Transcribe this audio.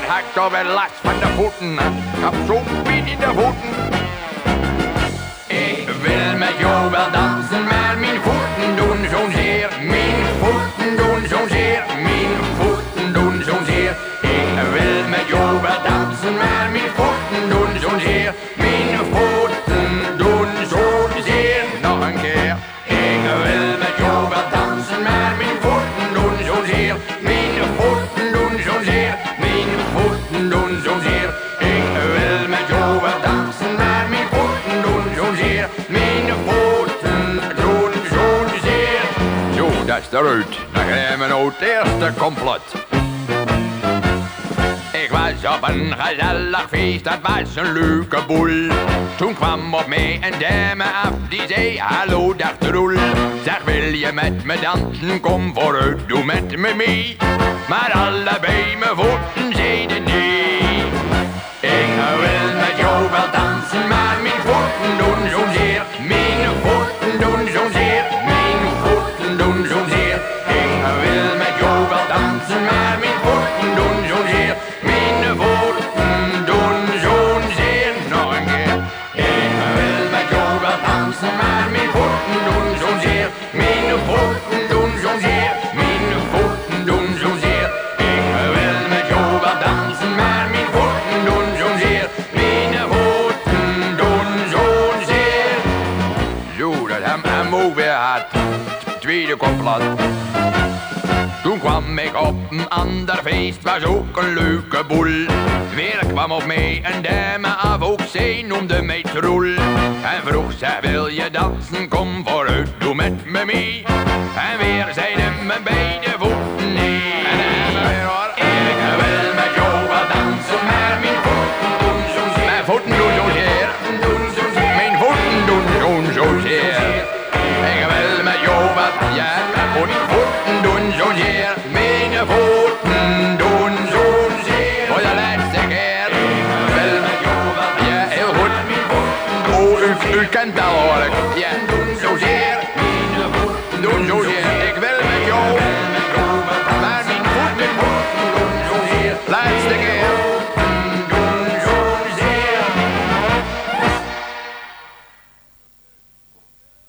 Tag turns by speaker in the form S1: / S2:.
S1: wat had ik toch wel last van de voeten. Ik heb zo pijn in de voeten. Mijn voeten doen zo'n. Zo, dat is eruit. Dan we nou het eerste complot. Ik was op een gezellig feest, dat was een leuke boel. Toen kwam op mij een dame af, die zei, hallo dag troel. Zeg, wil je met me dansen, kom vooruit, doe met me mee. Maar allebei mijn voeten zeiden nee. Maar mijn voeten doen zo'n zeer. Mijn voeten doen zo'n zeer, mijn voeten doen zo'n zeer. Ik wil met jou wel dansen, maar mijn voeten doen zo'n zeer. Mijn voeten doen zo'n zeer. Zo, dat hem ook weer. Tweede complot. Toen kwam ik op een ander feest, was ook een leuke boel. Weer kwam op mij een dame af, ook zij noemde mij Troel. En vroeg, zij wil je dansen, kom vooruit, doe met me mee. En weer zeiden mijn beide voeten nee. Ik wil met jou wel dansen, maar mijn voeten doen zo'n. Mijn voeten doen And dollar.